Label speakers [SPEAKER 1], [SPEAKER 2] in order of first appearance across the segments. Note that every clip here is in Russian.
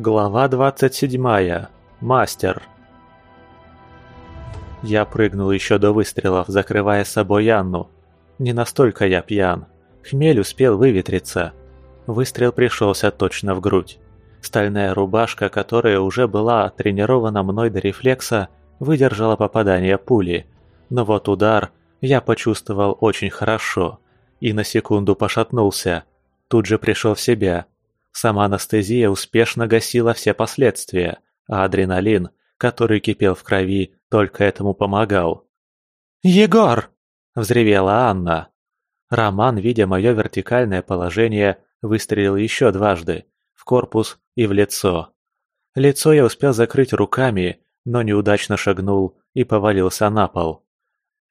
[SPEAKER 1] Глава 27. Мастер. Я прыгнул еще до выстрелов, закрывая собой Анну. Не настолько я пьян. Хмель успел выветриться. Выстрел пришелся точно в грудь. Стальная рубашка, которая уже была тренирована мной до рефлекса, выдержала попадание пули. Но вот удар я почувствовал очень хорошо. И на секунду пошатнулся. Тут же пришел в себя – Сама анестезия успешно гасила все последствия, а адреналин, который кипел в крови, только этому помогал.
[SPEAKER 2] «Егор!»
[SPEAKER 1] – взревела Анна. Роман, видя мое вертикальное положение, выстрелил еще дважды – в корпус и в лицо. Лицо я успел закрыть руками, но неудачно шагнул и повалился на пол.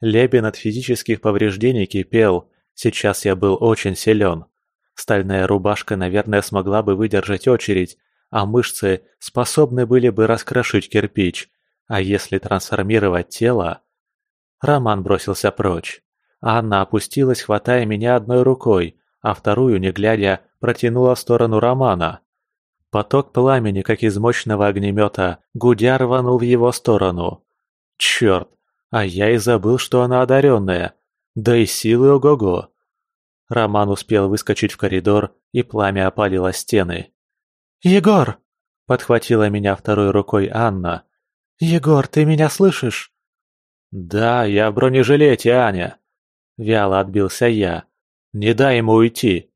[SPEAKER 1] Лебен от физических повреждений кипел, сейчас я был очень силен. Стальная рубашка, наверное, смогла бы выдержать очередь, а мышцы способны были бы раскрошить кирпич. А если трансформировать тело... Роман бросился прочь. Анна опустилась, хватая меня одной рукой, а вторую, не глядя, протянула в сторону Романа. Поток пламени, как из мощного огнемета, гудя рванул в его сторону. Черт, а я и забыл, что она одаренная. Да и силы ого-го. Роман успел выскочить в коридор, и пламя опалило стены.
[SPEAKER 2] «Егор!»
[SPEAKER 1] – подхватила меня второй рукой Анна.
[SPEAKER 2] «Егор, ты меня слышишь?»
[SPEAKER 1] «Да, я в бронежилете, Аня!» Вяло отбился я. «Не дай ему уйти!»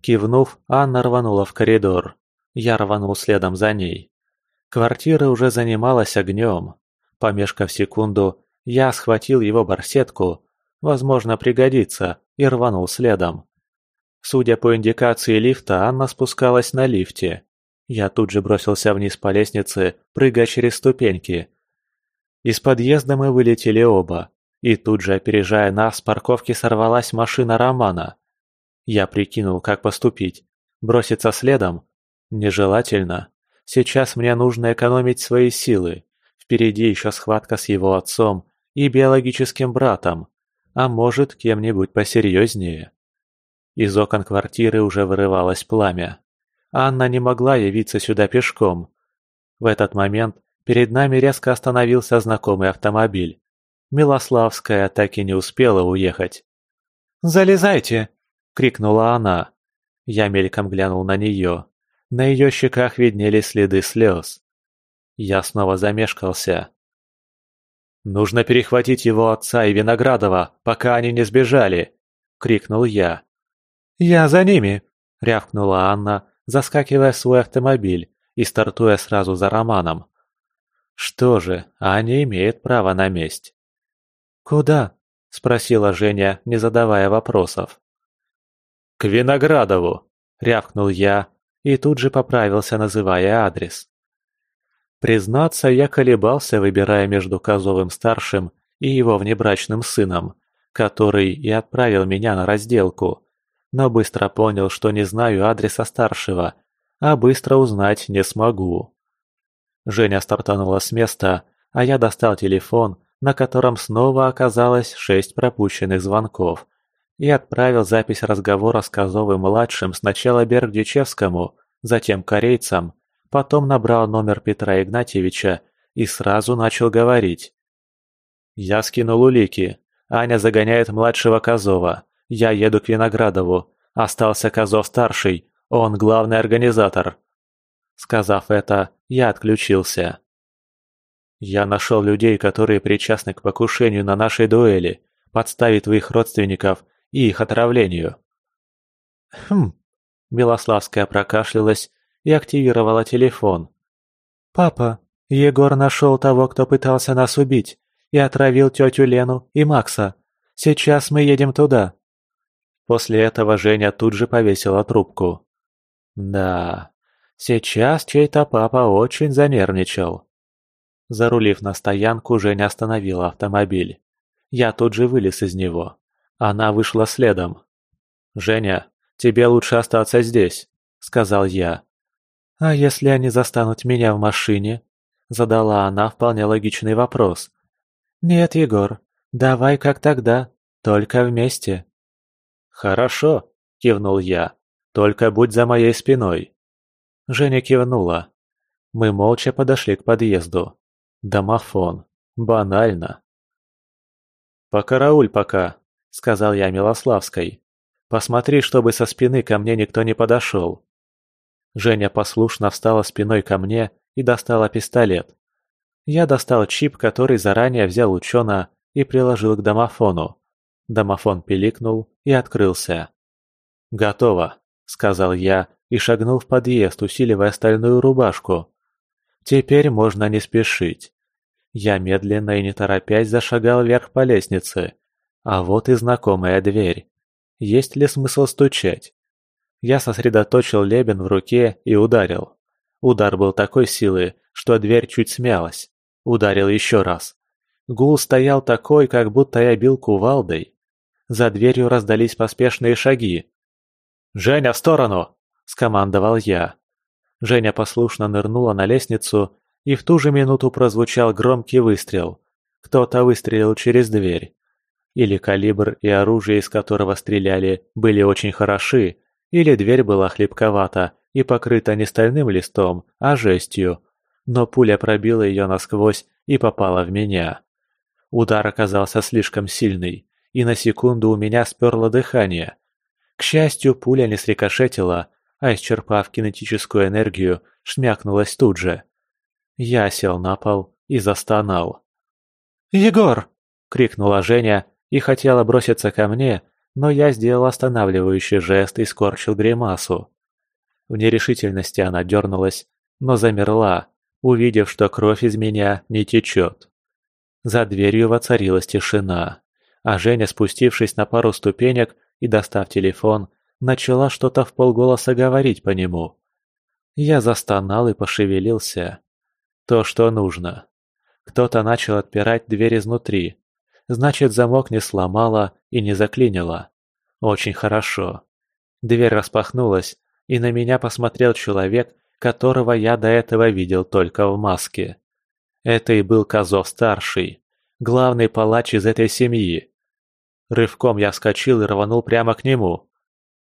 [SPEAKER 1] Кивнув, Анна рванула в коридор. Я рванул следом за ней. Квартира уже занималась огнем. Помешкав секунду, я схватил его барсетку, возможно, пригодится, и рванул следом. Судя по индикации лифта, Анна спускалась на лифте. Я тут же бросился вниз по лестнице, прыгая через ступеньки. Из подъезда мы вылетели оба, и тут же, опережая нас, с парковки сорвалась машина Романа. Я прикинул, как поступить. Броситься следом? Нежелательно. Сейчас мне нужно экономить свои силы. Впереди еще схватка с его отцом и биологическим братом а может, кем-нибудь посерьезнее. Из окон квартиры уже вырывалось пламя. Анна не могла явиться сюда пешком. В этот момент перед нами резко остановился знакомый автомобиль. Милославская так и не успела уехать.
[SPEAKER 2] «Залезайте!» — крикнула
[SPEAKER 1] она. Я мельком глянул на нее. На ее щеках виднелись следы слез. Я снова замешкался. «Нужно перехватить его отца и Виноградова, пока они не сбежали!» — крикнул я.
[SPEAKER 2] «Я за ними!»
[SPEAKER 1] — рявкнула Анна, заскакивая в свой автомобиль и стартуя сразу за Романом. Что же, Аня имеет право на месть.
[SPEAKER 2] «Куда?»
[SPEAKER 1] — спросила Женя, не задавая вопросов. «К Виноградову!» — рявкнул я и тут же поправился, называя адрес. Признаться, я колебался, выбирая между Козовым-старшим и его внебрачным сыном, который и отправил меня на разделку, но быстро понял, что не знаю адреса старшего, а быстро узнать не смогу. Женя стартанула с места, а я достал телефон, на котором снова оказалось шесть пропущенных звонков, и отправил запись разговора с Козовым-младшим сначала Бергдичевскому, затем корейцам, Потом набрал номер Петра Игнатьевича и сразу начал говорить. «Я скинул улики. Аня загоняет младшего Козова. Я еду к Виноградову. Остался Козов-старший. Он главный организатор». Сказав это, я отключился. «Я нашел людей, которые причастны к покушению на нашей дуэли, подставить твоих родственников и их отравлению».
[SPEAKER 2] «Хм...» Белославская прокашлялась и активировала телефон. «Папа, Егор нашел того, кто пытался нас убить, и отравил тетю Лену и Макса. Сейчас мы едем туда».
[SPEAKER 1] После этого Женя тут же повесила трубку. «Да, сейчас чей-то папа очень занервничал». Зарулив на стоянку, Женя остановила автомобиль. Я тут же вылез из него. Она вышла следом. «Женя, тебе лучше остаться здесь», — сказал я.
[SPEAKER 2] «А если они застанут меня в машине?» – задала она вполне логичный вопрос. «Нет, Егор, давай как тогда, только вместе».
[SPEAKER 1] «Хорошо», – кивнул я, – «только будь за моей спиной». Женя кивнула. Мы молча подошли к подъезду. Домофон. Банально. «Покарауль пока», — сказал я Милославской. «Посмотри, чтобы со спины ко мне никто не подошел». Женя послушно встала спиной ко мне и достала пистолет. Я достал чип, который заранее взял учена, и приложил к домофону. Домофон пиликнул и открылся. «Готово», — сказал я и шагнул в подъезд, усиливая стальную рубашку. «Теперь можно не спешить». Я медленно и не торопясь зашагал вверх по лестнице. А вот и знакомая дверь. Есть ли смысл стучать? Я сосредоточил лебен в руке и ударил. Удар был такой силы, что дверь чуть смялась. Ударил еще раз. Гул стоял такой, как будто я бил кувалдой. За дверью раздались поспешные шаги. «Женя, в сторону!» – скомандовал я. Женя послушно нырнула на лестницу, и в ту же минуту прозвучал громкий выстрел. Кто-то выстрелил через дверь. Или калибр и оружие, из которого стреляли, были очень хороши, или дверь была хлипковата и покрыта не стальным листом, а жестью. Но пуля пробила ее насквозь и попала в меня. Удар оказался слишком сильный, и на секунду у меня сперло дыхание. К счастью, пуля не срикошетила, а исчерпав кинетическую энергию, шмякнулась тут же. Я сел на пол и застонал. «Егор!» — крикнула Женя и хотела броситься ко мне, но я сделал останавливающий жест и скорчил гримасу. В нерешительности она дернулась, но замерла, увидев, что кровь из меня не течет. За дверью воцарилась тишина, а Женя, спустившись на пару ступенек и достав телефон, начала что-то в полголоса говорить по нему. Я застонал и пошевелился. То, что нужно. Кто-то начал отпирать дверь изнутри. Значит, замок не сломало и не заклинило. Очень хорошо. Дверь распахнулась, и на меня посмотрел человек, которого я до этого видел только в маске. Это и был Козов-старший, главный палач из этой семьи. Рывком я вскочил и рванул прямо к нему.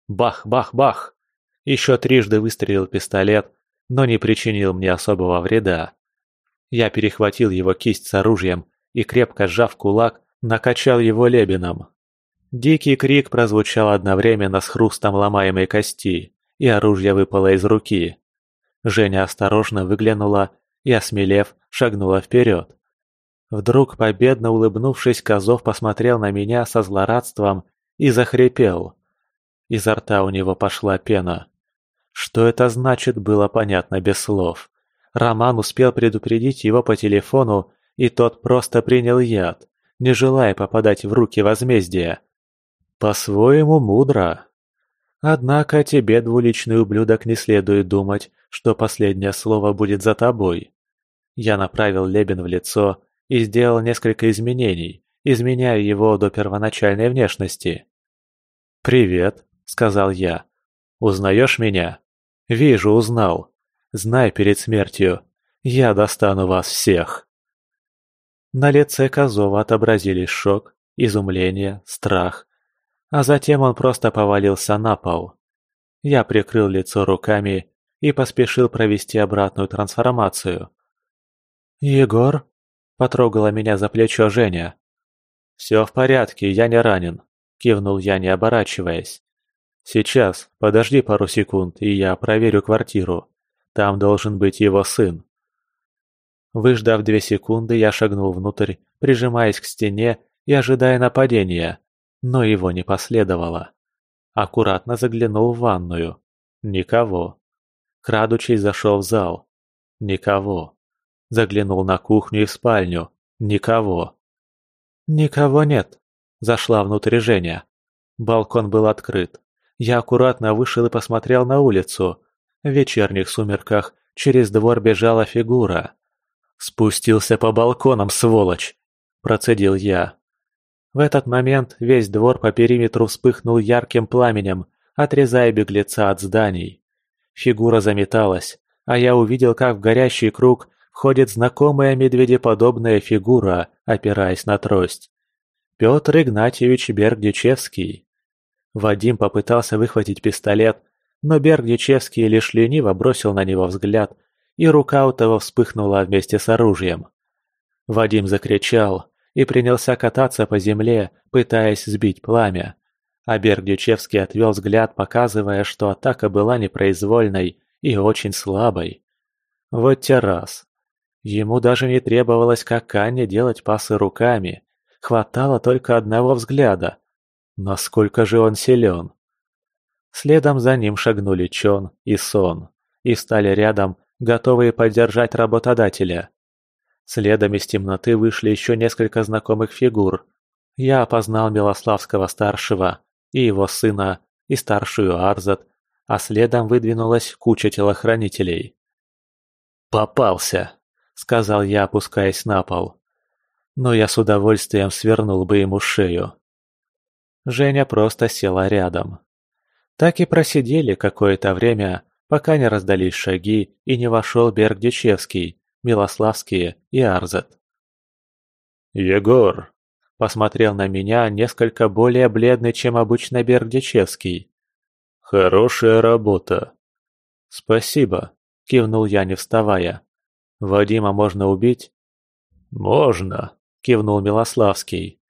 [SPEAKER 1] Бах, бах, бах! Еще трижды выстрелил пистолет, но не причинил мне особого вреда. Я перехватил его кисть с оружием и, крепко сжав кулак, накачал его лебеном. Дикий крик прозвучал одновременно с хрустом ломаемой кости, и оружие выпало из руки. Женя осторожно выглянула и, осмелев, шагнула вперед. Вдруг, победно улыбнувшись, Козов посмотрел на меня со злорадством и захрипел. Изо рта у него пошла пена. Что это значит, было понятно без слов. Роман успел предупредить его по телефону, и тот просто принял яд, не желая попадать в руки возмездия. По-своему мудро. Однако тебе, двуличный ублюдок, не следует думать, что последнее слово будет за тобой. Я направил Лебен в лицо и сделал несколько изменений, изменяя его до первоначальной внешности. «Привет», — сказал я. «Узнаешь меня?» «Вижу, узнал. Знай перед смертью. Я достану вас всех». На лице Козова отобразились шок, изумление, страх. А затем он просто повалился на пол. Я прикрыл лицо руками и поспешил провести обратную трансформацию. «Егор?» – потрогала меня за плечо Женя. «Все в порядке, я не ранен», – кивнул я, не оборачиваясь. «Сейчас, подожди пару секунд, и я проверю квартиру. Там должен быть его сын». Выждав две секунды, я шагнул внутрь, прижимаясь к стене и ожидая нападения, но его не последовало. Аккуратно заглянул в ванную. Никого. Крадучись зашел в зал. Никого. Заглянул на кухню и в спальню. Никого. «Никого нет», – зашла внутрь Женя. Балкон был открыт. Я аккуратно вышел и посмотрел на улицу. В вечерних сумерках через двор бежала фигура. «Спустился по балконам, сволочь!» – процедил я. В этот момент весь двор по периметру вспыхнул ярким пламенем, отрезая беглеца от зданий. Фигура заметалась, а я увидел, как в горящий круг ходит знакомая медведеподобная фигура, опираясь на трость. Петр Игнатьевич Бергдичевский. Вадим попытался выхватить пистолет, но Бердичевский лишь лениво бросил на него взгляд, и рука у того вспыхнула вместе с оружием. Вадим закричал и принялся кататься по земле, пытаясь сбить пламя. А Бердичевский отвел взгляд, показывая, что атака была непроизвольной и очень слабой. Вот те раз. Ему даже не требовалось как Анне делать пасы руками. Хватало только одного взгляда. Насколько же он силен. Следом за ним шагнули Чон и Сон и стали рядом, готовые поддержать работодателя. Следом из темноты вышли еще несколько знакомых фигур. Я опознал Милославского-старшего и его сына, и старшую Арзат, а следом выдвинулась куча телохранителей. «Попался!» — сказал я, опускаясь на пол. Но я с удовольствием свернул бы ему шею. Женя просто села рядом. Так и просидели какое-то время, пока не раздались шаги и не вошел Берг-Дичевский, Милославский и Арзет.
[SPEAKER 2] «Егор!» – посмотрел на меня несколько более бледный, чем обычно Берг-Дичевский. «Хорошая работа!» «Спасибо!» – кивнул я, не вставая. «Вадима можно убить?» «Можно!» – кивнул Милославский.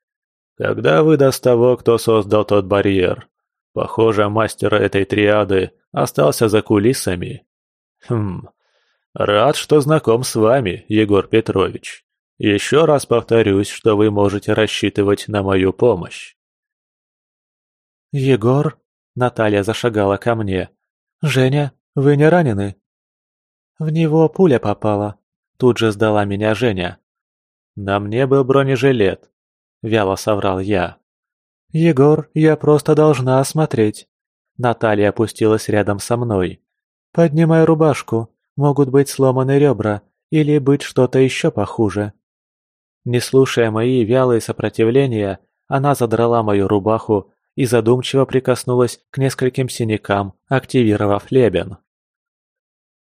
[SPEAKER 2] «Когда выдаст того, кто создал тот барьер?» Похоже, мастер этой триады остался за кулисами. Хм, рад, что знаком с вами, Егор Петрович. Еще раз повторюсь, что вы можете рассчитывать на мою помощь.
[SPEAKER 1] Егор? Наталья зашагала ко мне. Женя, вы не ранены? В него пуля попала. Тут же сдала меня Женя. На мне был бронежилет. Вяло соврал я. «Егор, я просто должна осмотреть». Наталья опустилась рядом со мной. «Поднимай рубашку. Могут быть сломаны ребра или быть что-то еще похуже». Не слушая мои вялые сопротивления, она задрала мою рубаху и задумчиво прикоснулась к нескольким синякам, активировав лебен.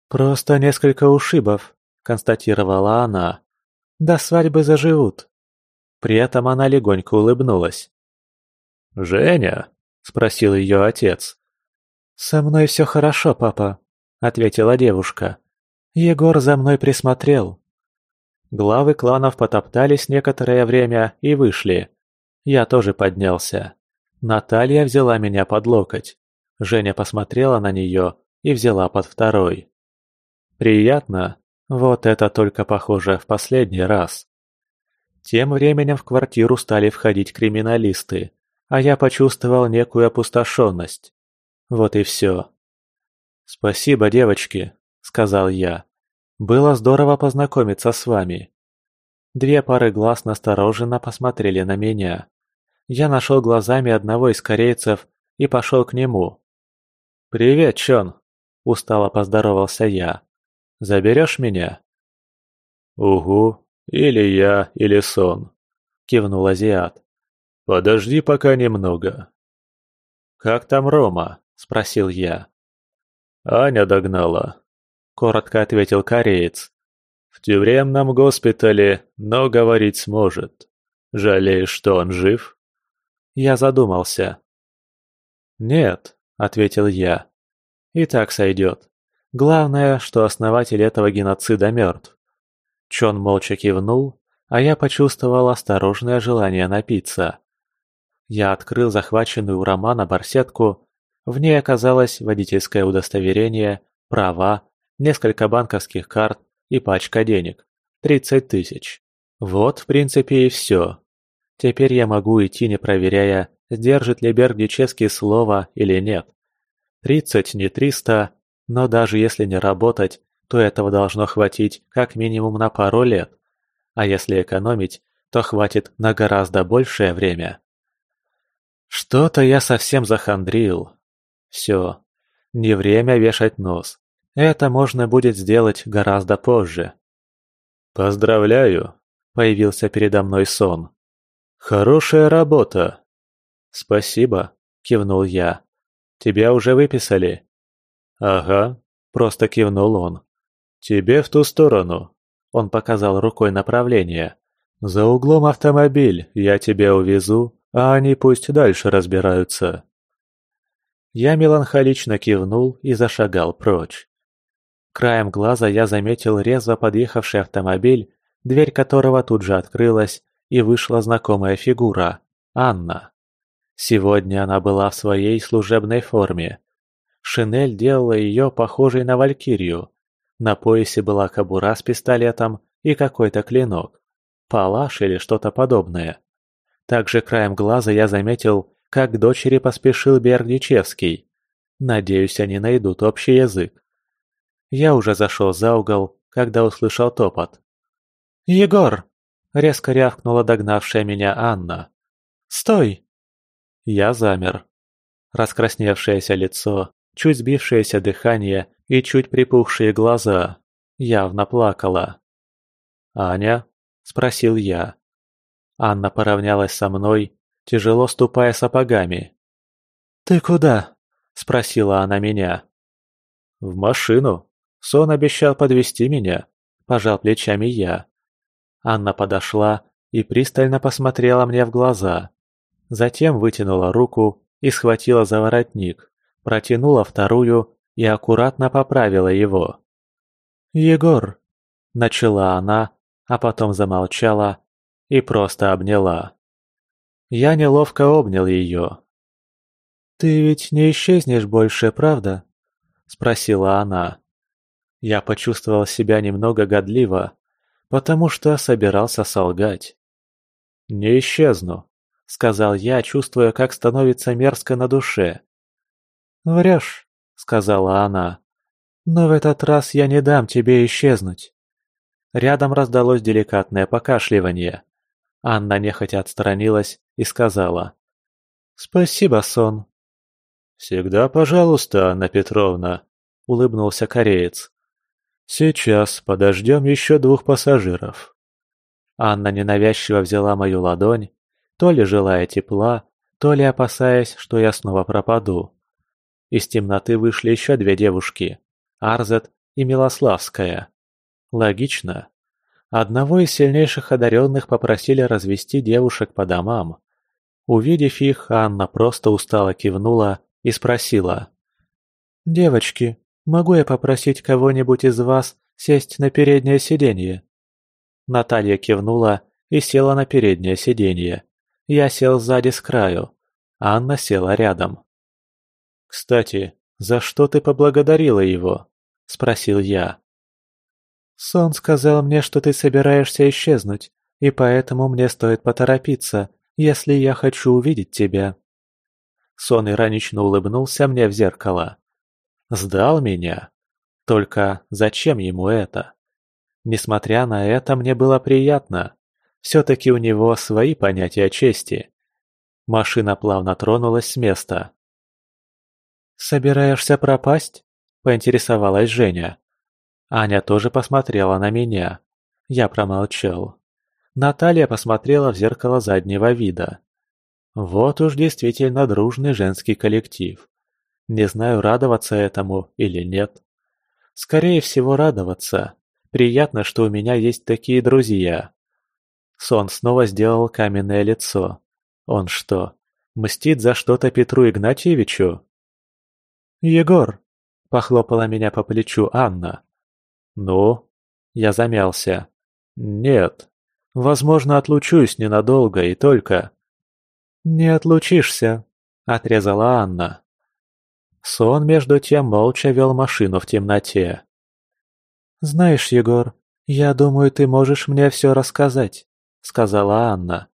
[SPEAKER 1] «Просто несколько ушибов», — констатировала она. «До свадьбы заживут». При этом она легонько улыбнулась.
[SPEAKER 2] «Женя?» – спросил ее отец.
[SPEAKER 1] «Со мной все хорошо, папа», – ответила девушка. «Егор за мной присмотрел».
[SPEAKER 2] Главы кланов потоптались некоторое время и вышли. Я тоже поднялся. Наталья взяла меня под локоть. Женя посмотрела на нее и взяла под второй. Приятно. Вот это только похоже в последний раз. Тем временем в квартиру стали входить криминалисты а я почувствовал некую опустошенность. Вот и все. «Спасибо, девочки», — сказал я. «Было здорово познакомиться с вами». Две пары глаз настороженно посмотрели на меня. Я нашел глазами одного из корейцев и пошел к нему. «Привет, Чон», — устало поздоровался я. «Заберешь меня?»
[SPEAKER 3] «Угу, или я, или сон», — кивнул азиат. «Подожди пока немного».
[SPEAKER 2] «Как там Рома?» – спросил я.
[SPEAKER 3] «Аня догнала», – коротко ответил кореец. «В тюремном госпитале, но говорить сможет. Жалеешь, что он жив?»
[SPEAKER 2] Я задумался. «Нет», – ответил я. «И так сойдет. Главное, что основатель этого геноцида мертв». Чон молча кивнул, а я почувствовал осторожное желание напиться. Я открыл захваченную у Романа барсетку. В ней оказалось водительское удостоверение, права, несколько банковских карт и пачка денег. Тридцать тысяч. Вот, в принципе, и все. Теперь я могу идти, не проверяя, сдержит ли Бердичевский слово или нет. Тридцать не триста, но даже если не работать, то этого должно хватить как минимум на пару лет. А если экономить, то хватит на гораздо большее время. Что-то я совсем захандрил. Все. Не время вешать нос. Это можно будет сделать гораздо позже.
[SPEAKER 3] «Поздравляю!» – появился передо мной сон. «Хорошая работа!»
[SPEAKER 2] «Спасибо!» – кивнул я. «Тебя уже выписали?»
[SPEAKER 3] «Ага», – просто кивнул он.
[SPEAKER 2] «Тебе в ту сторону!» – он показал рукой направление. «За углом автомобиль, я тебя увезу, а они пусть дальше разбираются.
[SPEAKER 1] Я меланхолично кивнул и зашагал прочь. Краем глаза я заметил резво подъехавший автомобиль, дверь которого тут же открылась, и вышла знакомая фигура – Анна. Сегодня она была в своей служебной форме. Шинель делала ее похожей на валькирию. На поясе была кобура с пистолетом и какой-то клинок. Палаш или что-то подобное. Также краем глаза я заметил, как к дочери поспешил Бердичевский. Надеюсь, они найдут общий язык. Я уже зашел за угол, когда услышал топот. «Егор!» – резко рявкнула догнавшая меня Анна. «Стой!» Я замер. Раскрасневшееся лицо, чуть сбившееся дыхание и чуть припухшие глаза. Явно плакала. «Аня?» – спросил я. Анна поравнялась со мной, тяжело ступая сапогами. «Ты куда?» – спросила она меня. «В машину», Сон обещал подвести меня, пожал плечами я. Анна подошла и пристально посмотрела мне в глаза. Затем вытянула руку и схватила за воротник, протянула вторую и аккуратно поправила его. «Егор!» – начала она, а потом замолчала и просто обняла. Я неловко обнял ее. «Ты ведь не исчезнешь больше, правда?» – спросила она. Я почувствовал себя немного годливо, потому что собирался солгать. «Не исчезну», — сказал я, чувствуя, как становится мерзко на душе. «Врешь», — сказала она, — «но в этот раз я не дам тебе исчезнуть». Рядом раздалось деликатное покашливание. Анна нехотя отстранилась и сказала. «Спасибо, сон». «Всегда пожалуйста, Анна Петровна», — улыбнулся кореец. «Сейчас подождем еще двух пассажиров». Анна ненавязчиво взяла мою ладонь, то ли желая тепла, то ли опасаясь, что я снова пропаду. Из темноты вышли еще две девушки – Арзет и Милославская. Логично. Одного из сильнейших одаренных попросили развести девушек по домам. Увидев их, Анна просто устало кивнула и спросила. «Девочки, Могу я попросить кого-нибудь из вас сесть на переднее сиденье?» Наталья кивнула и села на переднее сиденье. Я сел сзади с краю. Анна села рядом. «Кстати, за что ты поблагодарила его?» – спросил я. «Сон сказал мне, что ты собираешься исчезнуть, и поэтому мне стоит поторопиться, если я хочу увидеть тебя». Сон иронично улыбнулся мне в зеркало. Сдал меня. Только зачем ему это? Несмотря на это, мне было приятно. Все-таки у него свои понятия чести. Машина плавно тронулась с места. «Собираешься пропасть?» – поинтересовалась Женя. Аня тоже посмотрела на меня. Я промолчал. Наталья посмотрела в зеркало заднего вида. Вот уж действительно дружный женский коллектив. Не знаю, радоваться этому или нет. Скорее всего, радоваться. Приятно, что у меня есть такие друзья. Сон снова сделал каменное лицо. Он что, мстит за что-то Петру Игнатьевичу? «Егор!» – похлопала меня по плечу Анна. «Ну?» – я замялся. «Нет. Возможно, отлучусь ненадолго и только...» «Не отлучишься», – отрезала Анна. Сон, между тем, молча вел машину в темноте. «Знаешь, Егор, я думаю, ты можешь мне все рассказать», — сказала Анна.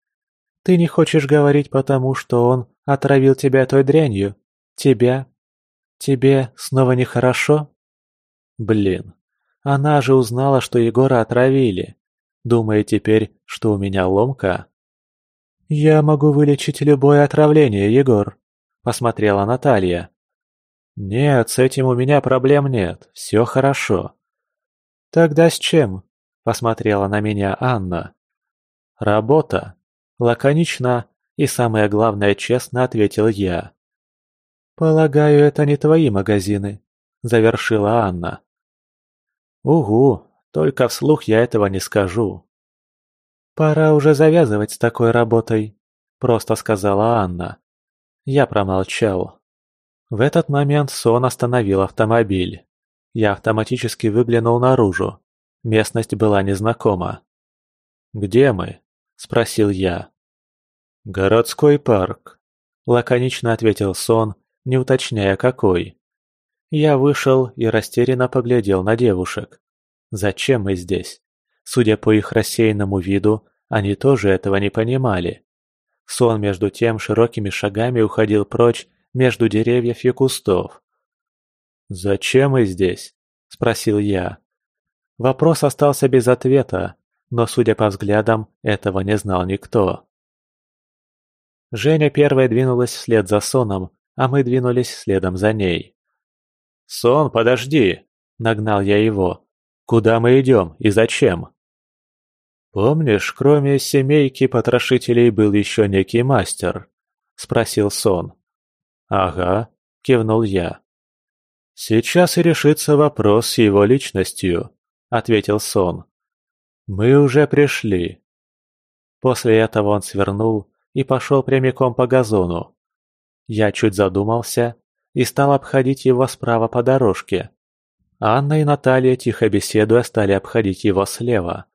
[SPEAKER 1] «Ты не хочешь говорить потому, что он отравил тебя той дрянью? Тебя? Тебе снова нехорошо?» «Блин, она же узнала, что Егора отравили. Думает теперь, что у меня ломка?» «Я могу вылечить любое отравление, Егор», — посмотрела Наталья. «Нет, с этим у меня проблем нет, все хорошо». «Тогда с чем?» – посмотрела на меня Анна. «Работа». Лаконично и, самое главное, честно ответил я. «Полагаю, это не твои магазины», – завершила Анна. «Угу, только вслух я этого не скажу». «Пора уже завязывать с такой работой», – просто сказала Анна. Я промолчал. В этот момент Сон остановил автомобиль. Я автоматически выглянул наружу. Местность была незнакома. «Где мы?» – спросил я. «Городской парк», – лаконично ответил Сон, не уточняя какой. Я вышел и растерянно поглядел на девушек. Зачем мы здесь? Судя по их рассеянному виду, они тоже этого не понимали. Сон между тем широкими шагами уходил прочь между деревьев и кустов. «Зачем мы здесь?» – спросил я. Вопрос остался без ответа, но, судя по взглядам, этого не знал никто. Женя первой двинулась вслед за Соном, а мы двинулись следом за ней. «Сон, подожди!» – нагнал я его. «Куда мы идем и зачем?» «Помнишь, кроме семейки потрошителей был еще некий мастер?» – спросил Сон. «Ага», – кивнул я. «Сейчас и решится вопрос с его личностью», – ответил Сон. «Мы уже пришли». После этого он свернул и пошел прямиком по газону. Я чуть задумался и стал обходить его справа по дорожке. Анна и Наталья, тихо беседуя, стали обходить его слева.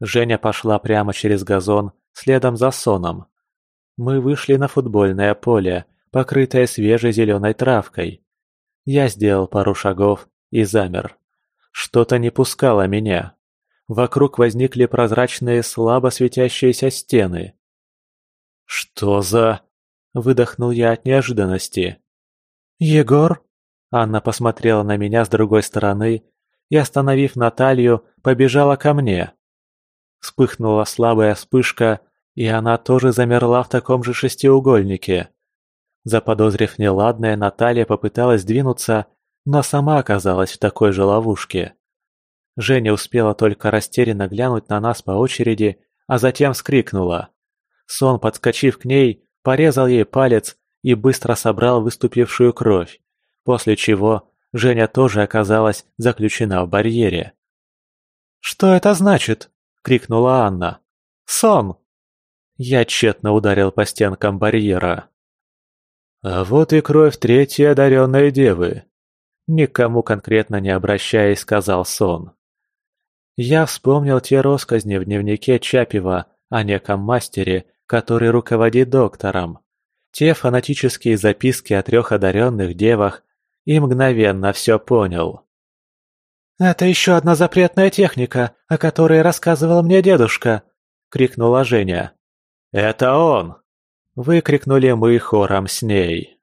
[SPEAKER 1] Женя пошла прямо через газон, следом за Соном. Мы вышли на футбольное поле, покрытое свежей зеленой травкой. Я сделал пару шагов и замер. Что-то не пускало меня. Вокруг возникли прозрачные, слабо светящиеся стены. «Что за...» — выдохнул я от неожиданности. «Егор?» Анна посмотрела на меня с другой стороны и, остановив Наталью, побежала ко мне. Вспыхнула слабая вспышка, и она тоже замерла в таком же шестиугольнике. Заподозрив неладное, Наталья попыталась двинуться, но сама оказалась в такой же ловушке. Женя успела только растерянно глянуть на нас по очереди, а затем вскрикнула. Сон, подскочив к ней, порезал ей палец и быстро собрал выступившую кровь, после чего Женя тоже оказалась заключена в барьере. «Что это значит?» — крикнула Анна. «Сон!» Я тщетно ударил по стенкам барьера. «А вот и кровь третьей одаренной девы», — никому конкретно не обращаясь, сказал Сон. Я вспомнил те росказни в дневнике Чапева о неком мастере, который руководит доктором, те фанатические записки о трех одаренных девах, и мгновенно все понял. «Это еще одна запретная техника, о которой рассказывал мне дедушка!» — крикнула Женя. «Это он!» — выкрикнули мы хором с ней.